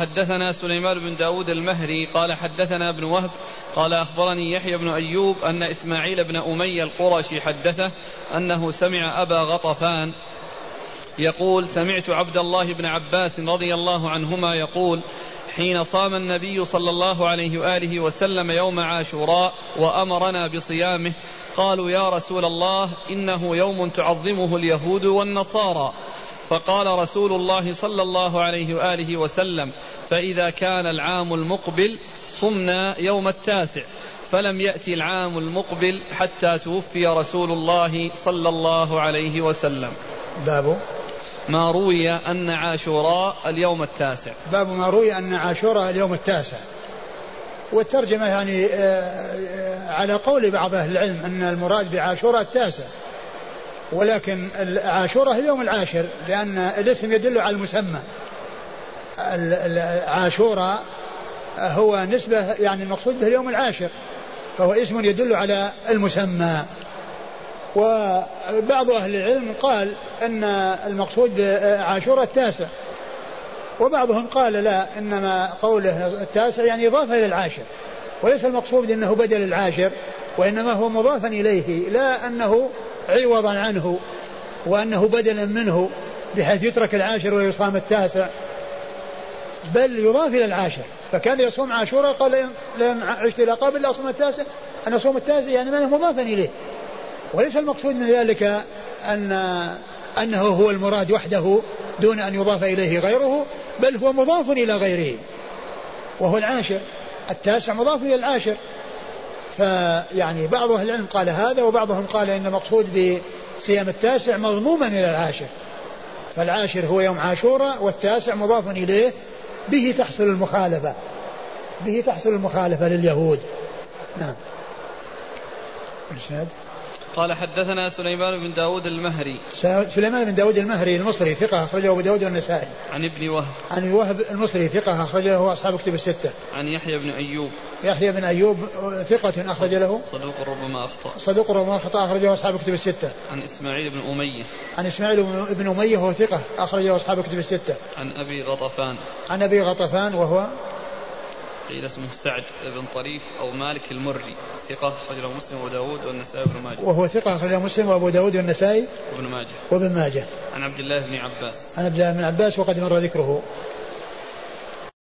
حدثنا سليمان بن داود المهري قال حدثنا ابن وهب قال أخبرني يحيى بن أيوب أن إسماعيل بن أمية القرشي حدثه أنه سمع أبا غطفان يقول سمعت عبد الله بن عباس رضي الله عنهما يقول حين صام النبي صلى الله عليه وآله وسلم يوم عاشوراء وأمرنا بصيامه قالوا يا رسول الله إنه يوم تعظمه اليهود والنصارى فقال رسول الله صلى الله عليه وآله وسلم فإذا كان العام المقبل صمنا يوم التاسع. فلم يأتي العام المقبل حتى توفي رسول الله صلى الله عليه وسلم. باب؟ ما روي أن عاشوراء اليوم التاسع. باب ما روي أن عاشوراء اليوم التاسع. والترجمة يعني آه، آه، على قول بعض أهل العلم أن المراد بعاشوراء التاسع. ولكن عاشوراء اليوم العاشر لأن الاسم يدل على المسمى. عاشوراء هو نسبة يعني المقصود به اليوم العاشر فهو اسم يدل على المسمى. وبعض أهل العلم قال أن المقصود بعاشوراء التاسع وبعضهم قال لا إنما قوله التاسع يعني إضافة إلى العاشر وليس المقصود أنه بدل العاشر وإنما هو مضافا إليه لا أنه عوضا عنه وأنه بدلا منه بحيث يترك العاشر ويصام التاسع بل يضاف إلى العاشر. فكان يصوم عاشوراء قال لن عشت إلى قابل لا أصوم التاسع. أنا أصوم التاسع يعني ما مضافا إليه. وليس المقصود من ذلك أن أنه هو المراد وحده دون أن يضاف إليه غيره بل هو مضاف إلى غيره. وهو العاشر. التاسع مضاف إلى العاشر. فيعني بعض أهل العلم قال هذا وبعضهم قال إن المقصود بصيام التاسع مضموما إلى العاشر. فالعاشر هو يوم عاشوراء والتاسع مضاف إليه به تحصل المخالفة. به تحصل المخالفة لليهود. نعم. الإسناد قال حدثنا سليمان بن داود المهري. سليمان بن داود المهري المصري ثقة أخرجه أبو داود والنسائي. عن ابن وهب. عن وهب المصري ثقة أخرجه أصحاب كتب الستة. عن يحيى بن أيوب. يحيى بن أيوب ثقة أخرج له صدوق ربما أخطأ. صدوق ربما أخطأ أخرجه أصحاب كتب الستة. عن إسماعيل بن أمية. عن إسماعيل بن أمية وهو ثقة أخرجه أصحاب كتب الستة. عن أبي غطفان. عن أبي غطفان وهو قيل اسمه سعد بن طريف أو مالك المري ثقة أخرجه مسلم وأبو داود والنسائي وابن ماجه. وهو ثقة أخرجه مسلم وأبو داود والنسائي وابن ماجه. وابن ماجه. عن عبد الله بن عباس. عن عبد الله بن عباس وقد مر ذكره.